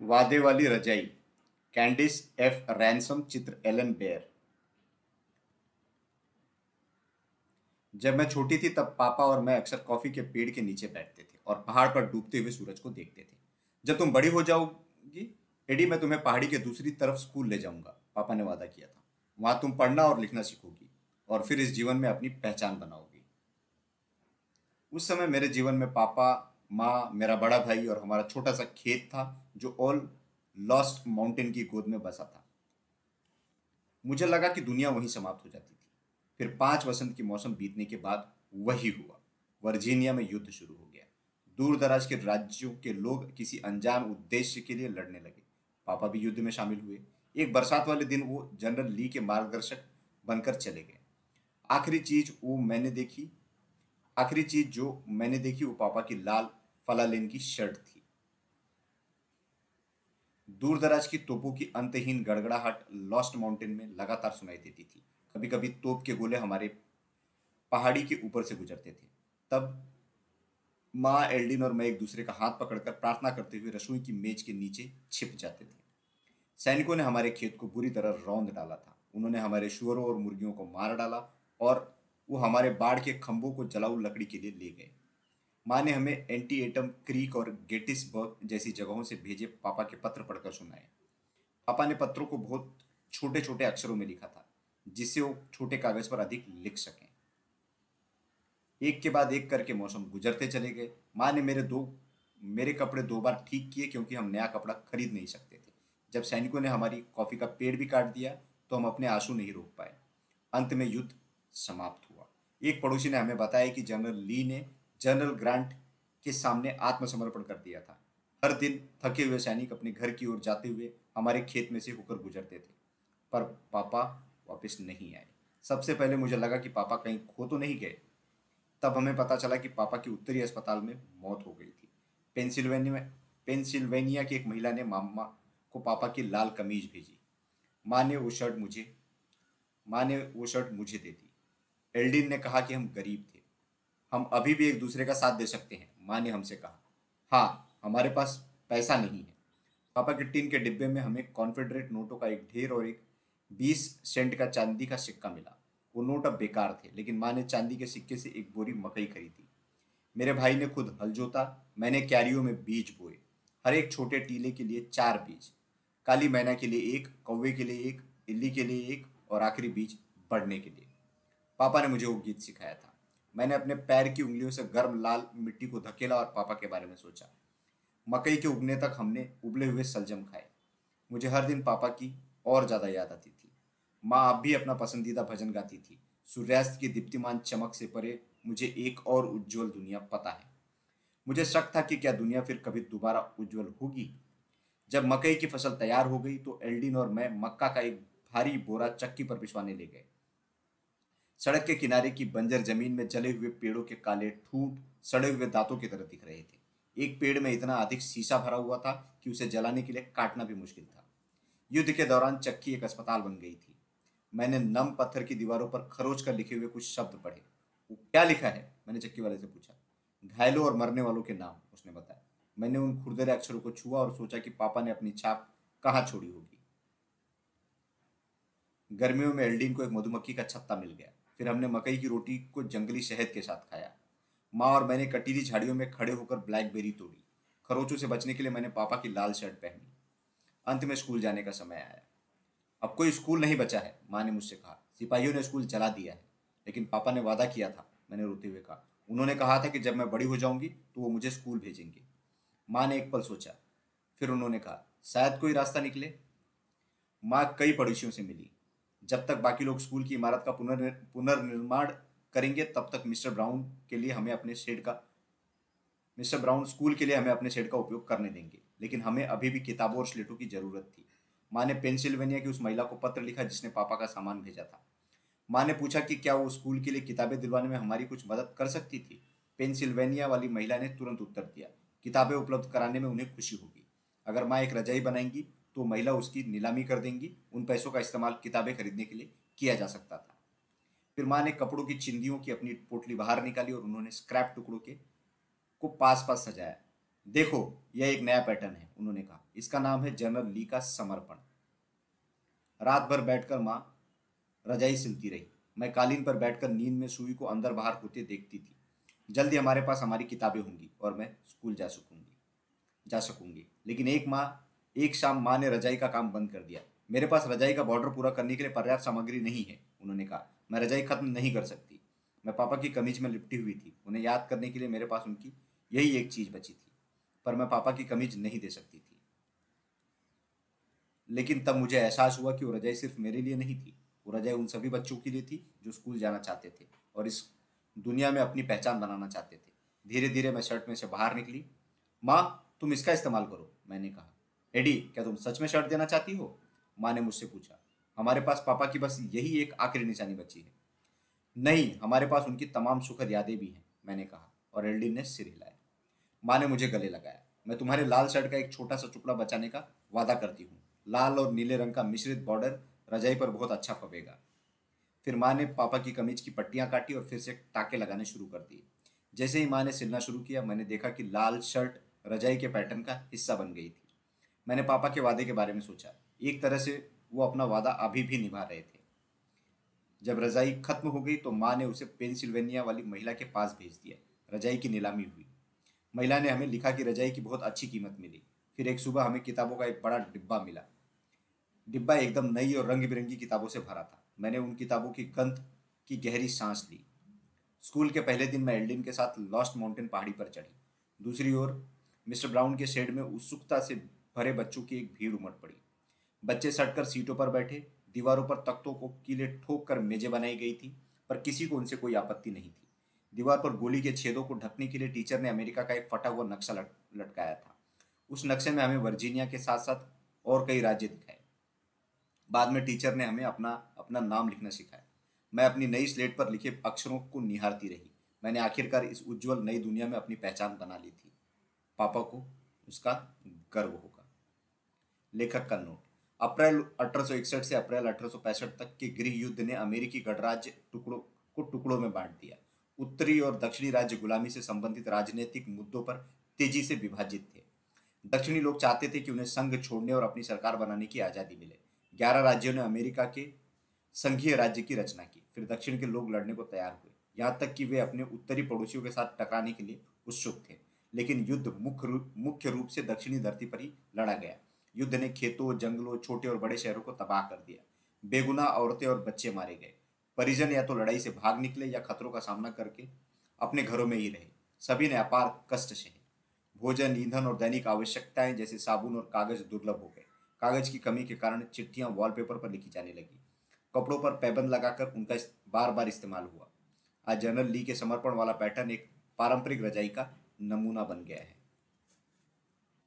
वादे वाली रजाई कैंडिस एफ़ रैनसम चित्र एलन बेयर जब मैं छोटी थी, तब पापा और मैं अक्सर कॉफ़ी के पेड़ के नीचे बैठते थे और पहाड़ पर डूबते हुए सूरज को देखते थे। जब तुम बड़ी हो जाओगी, एडी, मैं तुम्हें पहाड़ी के दूसरी तरफ़ स्कूल ले जाऊँगा। पापा ने वादा किया था। वहाँ तुम पढ़ना और लिखना सीखोगी और फिर इस जीवन में अपनी पहचान बनाओगी। उस समय मेरे जीवन में पापा माँ मेरा बड़ा भाई और हमारा छोटा सा खेत था, जो ऑल लॉस्ट माउंटेन की गोद में बसा था। मुझे लगा कि दुनिया वहीं समाप्त हो जाती थी। फिर पाँच वसंत की मौसम बीतने के बाद वही हुआ। वर्जीनिया में युद्ध शुरू हो गया। दूर दराज के राज्यों के लोग किसी अनजान उद्देश्य के लिए लड़ने लगे। पापा भी युद्ध में शामिल हुए। एक बरसात वाले दिन वो जनरल ली के मार्गदर्शक बनकर चले गए। आखिरी चीज़ वो मैंने देखी। आखिरी चीज़ जो मैंने देखी वो पापा की लाल फलालेन की शर्ट थी। दूर दराज की तोपों की अंतहीन गड़गड़ाहट लॉस्ट माउंटेन में लगातार सुनाई देती थी। कभी कभी तोप के गोले हमारे पहाड़ी के ऊपर से गुजरते थे। तब माँ एल्डिन और मैं एक दूसरे का हाथ पकड़कर प्रार्थना करते हुए रसोई की मेज के नीचे छिप जाते थे। सैनिकों ने हमारे खेत को बुरी तरह रौंद डाला था। उन्होंने हमारे शुअरों और मुर्गियों को मार डाला और वो हमारे बाढ़ के खंभों को जलाऊ लकड़ी के लिए ले गए। माँ ने हमें एंटी एटम क्रीक और गेटिसबर्ग जैसी जगहों से भेजे पापा के पत्र पढ़कर सुनाए। पापा ने पत्रों को बहुत छोटे छोटे अक्षरों में लिखा था, जिससे वो छोटे कागज़ पर अधिक लिख सकें। एक के बाद एक करके मौसम गुजरते चले गए। माँ ने मेरे दो, मेरे कपड़े दो बार ठीक किए क्योंकि हम नया कपड़ा खरीद नहीं सकते थे। जब सैनिकों ने हमारी कॉफ़ी का पेड़ भी काट दिया तो हम अपने आँसू नहीं रोक पाए। अंत में युद्ध समाप्त हुआ। एक पड़ोसी ने हमें बताया कि जनरल ली ने जनरल ग्रांट के सामने आत्मसमर्पण कर दिया था। हर दिन थके हुए सैनिक अपने घर की ओर जाते हुए हमारे खेत में से होकर गुजरते थे, पर पापा वापस नहीं आए। सबसे पहले मुझे लगा कि पापा कहीं खो तो नहीं गए। तब हमें पता चला कि पापा की उत्तरी अस्पताल में मौत हो गई थी। पेंसिल्वेनिया में, पेंसिल्वेनिया की एक महिला ने मामा को पापा की लाल कमीज भेजी। माँ ने वो शर्ट मुझे, माँ ने वो शर्ट मुझे दे दी। एल्डिन ने कहा कि हम गरीब थे। हम अभी भी एक दूसरे का साथ दे सकते हैं माँ ने हमसे कहा। हाँ हमारे पास पैसा नहीं है। पापा के टीन के डिब्बे में हमें कॉन्फेडरेट नोटों का एक ढेर और एक बीस सेंट का चांदी का सिक्का मिला। वो नोट अब बेकार थे, लेकिन माँ ने चांदी के सिक्के से एक बोरी मकई खरीदी। मेरे भाई ने खुद हल जोता, मैंने क्यारियों में बीज बोए। हर एक छोटे टीले के लिए चार बीज। काली मैना के लिए एक, कौवे के लिए एक, इल्ली के लिए एक और आखिरी बीज बढ़ने के लिए। पापा ने मुझे वो गीत सिखाया था। मैंने अपने पैर की उंगलियों से गर्म लाल मिट्टी को धकेला और पापा के बारे में सोचा। मकई के उगने तक हमने उबले हुए सलजम खाए। मुझे हर दिन पापा की और ज़्यादा याद आती थी। माँ अब भी अपना पसंदीदा भजन गाती थी। सूर्यास्त की दीप्तिमान चमक से परे मुझे एक और उज्जवल दुनिया पता है। मुझे शक था कि क्या दुनिया फिर कभी दोबारा उज्जवल होगी। जब मकई की फ़सल तैयार हो गई तो एल्डिन और मैं मक्का का एक भारी बोरा चक्की पर पिछवाने ले गए। सड़क के किनारे की बंजर ज़मीन में जले हुए पेड़ों के काले ठूंठ सड़े हुए दांतों की तरह दिख रहे थे। एक पेड़ में इतना अधिक शीशा भरा हुआ था कि उसे जलाने के लिए काटना भी मुश्किल था। युद्ध के दौरान चक्की एक अस्पताल बन गई थी। मैंने नम पत्थर की दीवारों पर खरोच कर लिखे हुए कुछ शब्द पढ़े। वो क्या लिखा है? मैंने चक्की वाले से पूछा। घायलों और मरने वालों के नाम, उसने बताया। मैंने उन खुरदरे अक्षरों को छुआ और सोचा कि पापा ने अपनी छाप कहाँ छोड़ी होगी। गर्मियों में एल्डीन को एक मधुमक्खी का छत्ता मिल गया। फिर हमने मकई की रोटी को जंगली शहद के साथ खाया। माँ और मैंने कटीली झाड़ियों में खड़े होकर ब्लैकबेरी तोड़ी। खरोचों से बचने के लिए मैंने पापा की लाल शर्ट पहनी। अंत में स्कूल जाने का समय आया। अब कोई स्कूल नहीं बचा है, माँ ने मुझसे कहा। सिपाहियों ने स्कूल जला दिया है, लेकिन पापा ने वादा किया था, मैंने रोते हुए कहा। उन्होंने कहा था कि जब मैं बड़ी हो जाऊँगी तो वो मुझे स्कूल भेजेंगे। माँ ने एक पल सोचा, फिर उन्होंने कहा, शायद कोई रास्ता निकले। माँ कई पड़ोसियों से मिली। जब तक बाकी लोग स्कूल की इमारत का पुनर् पुनर्निर्माण करेंगे, तब तक मिस्टर ब्राउन के लिए हमें अपने शेड का मिस्टर ब्राउन स्कूल के लिए हमें अपने शेड का उपयोग करने देंगे। लेकिन हमें अभी भी किताबों और स्लेटों की ज़रूरत थी। माँ ने पेंसिल्वेनिया की उस महिला को पत्र लिखा जिसने पापा का सामान भेजा था। माँ ने पूछा कि क्या वो स्कूल के लिए किताबें दिलवाने में हमारी कुछ मदद कर सकती थी? पेंसिल्वेनिया वाली महिला ने तुरंत उत्तर दिया, किताबें उपलब्ध कराने में उन्हें खुशी होगी। अगर माँ एक रजाई बनाएँगी तो महिला उसकी नीलामी कर देंगी, उन पैसों का इस्तेमाल किताबें खरीदने के लिए किया जा सकता था। फिर माँ ने कपड़ों की चिंदियों की अपनी पोटली बाहर निकाली और उन्होंने स्क्रैप टुकड़ों के, को पास पास सजाया। देखो, यह एक नया पैटर्न है, उन्होंने कहा। इसका नाम है जनरल ली का समर्पण। रात भर बैठकर माँ रजाई सिलती रही। मैं कालीन पर बैठकर नींद में सुई को अंदर बाहर होते देखती थी। जल्दी हमारे पास हमारी किताबें होंगी और मैं स्कूल जा सकूँगी जा सकूँगी। लेकिन एक माँ एक शाम माँ ने रजाई का काम बंद कर दिया। मेरे पास रजाई का बॉर्डर पूरा करने के लिए पर्याप्त सामग्री नहीं है, उन्होंने कहा। मैं रजाई खत्म नहीं कर सकती। मैं पापा की कमीज में लिपटी हुई थी। उन्हें याद करने के लिए मेरे पास उनकी यही एक चीज़ बची थी, पर मैं पापा की कमीज नहीं दे सकती थी। लेकिन तब मुझे एहसास हुआ कि वो रजाई सिर्फ़ मेरे लिए नहीं थी। वो रजाई उन सभी बच्चों के लिए थी जो स्कूल जाना चाहते थे और इस दुनिया में अपनी पहचान बनाना चाहते थे। धीरे धीरे मैं शर्ट में से बाहर निकली। माँ, तुम इसका इस्तेमाल करो, मैंने कहा। एडी, क्या तुम सच में शर्ट देना चाहती हो? माँ ने मुझसे पूछा। हमारे पास पापा की बस यही एक आखिरी निशानी बची है। नहीं, हमारे पास उनकी तमाम सुखद यादें भी हैं, मैंने कहा, और एल्डिन ने सिर हिलाया। माँ ने मुझे गले लगाया। मैं तुम्हारे लाल शर्ट का एक छोटा सा टुकड़ा बचाने का वादा करती हूँ। लाल और नीले रंग का मिश्रित बॉर्डर रजाई पर बहुत अच्छा फवेगा। फिर माँ ने पापा की कमीज की पट्टियाँ काटी और फिर से टाके लगाने शुरू कर दिए। जैसे ही माँ ने सिलना शुरू किया, मैंने देखा कि लाल शर्ट रजाई के पैटर्न का हिस्सा बन गई थी। मैंने पापा के वादे के बारे में सोचा। एक तरह से वो अपना वादा अभी भी निभा रहे थे। जब रजाई खत्म हो गई तो माँ ने उसे पेंसिल्वेनिया वाली महिला के पास भेज दिया। रजाई की नीलामी हुई। महिला ने हमें लिखा कि रजाई की बहुत अच्छी कीमत मिली। फिर एक सुबह हमें किताबों का एक बड़ा डिब्बा मिला। डिब्बा एकदम नई और रंग बिरंगी किताबों से भरा था। मैंने उन किताबों की गंध की गहरी सांस ली। स्कूल के पहले दिन मैं एल्डिन के साथ लॉस्ट माउंटेन पहाड़ी पर चढ़ी। दूसरी ओर मिस्टर ब्राउन के शेड में उत्सुकता से भरे बच्चों की एक भीड़ उमड़ पड़ी। बच्चे सटकर सीटों पर बैठे दीवारों पर तख्तों को कीले ठोक कर मेजें बनाई गई थी पर किसी को उनसे कोई आपत्ति नहीं थी। दीवार पर गोली के छेदों को ढकने के लिए टीचर ने अमेरिका का एक फटा हुआ नक्शा लट, लटकाया था। उस नक्शे में हमें वर्जीनिया के साथ साथ और कई राज्य दिखाए। बाद में टीचर ने हमें अपना अपना नाम लिखना सिखाया। मैं अपनी नई स्लेट पर लिखे अक्षरों को निहारती रही। मैंने आखिरकार इस उज्जवल नई दुनिया में अपनी पहचान बना ली थी। पापा को उसका गर्व होगा। लेखक का नोट। अप्रैल अठारह सौ इकसठ से अप्रैल अठारह तक के गृह युद्ध ने अमेरिकी गणराज्य टुकड़ों को टुकड़ों में बांट दिया। उत्तरी और दक्षिणी राज्य गुलामी से संबंधित राजनीतिक मुद्दों पर तेज़ी से विभाजित थे। दक्षिणी लोग चाहते थे कि उन्हें संघ छोड़ने और अपनी सरकार बनाने की आज़ादी मिले। ग्यारह राज्यों ने अमेरिका के संघीय राज्य की रचना की, फिर दक्षिण के लोग लड़ने को तैयार हुए। यहाँ तक कि वे अपने उत्तरी पड़ोसियों के साथ टकराने के लिए उत्सुक थे, लेकिन युद्ध मुख्य रूप मुख्य रूप से दक्षिणी धरती पर ही लड़ा गया। युद्ध ने खेतों, जंगलों, छोटे और बड़े शहरों को तबाह कर दिया। बेगुनाह औरतें और बच्चे मारे गए। परिजन या तो लड़ाई से भाग निकले या खतरों का सामना करके अपने घरों में ही रहे। सभी ने अपार कष्ट सहे। भोजन, ईंधन और दैनिक आवश्यकताएँ जैसे साबुन और कागज़ दुर्लभ हो गए। कागज़ की कमी के कारण चिट्ठियाँ वॉलपेपर पर लिखी जाने लगी। कपड़ों पर पैबंद लगाकर उनका बार बार इस्तेमाल हुआ। आज जनरल ली के समर्पण वाला पैटर्न एक पारंपरिक रजाई का नमूना बन गया है।